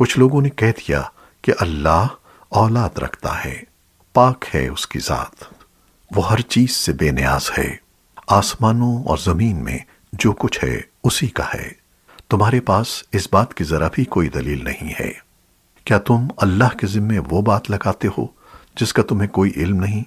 کچھ لوگوں نے کہہ دیا کہ اللہ اولاد رکھتا ہے، پاک ہے اس کی ذات۔ وہ ہر چیز سے بے نیاز ہے۔ آسمانوں اور زمین میں جو کچھ ہے، اسی کا ہے۔ تمہارے پاس اس بات کی ذرا بھی کوئی دلیل نہیں ہے۔ کیا تم اللہ کے ذمے وہ بات لگاتے ہو جس کا تمہیں کوئی علم نہیں؟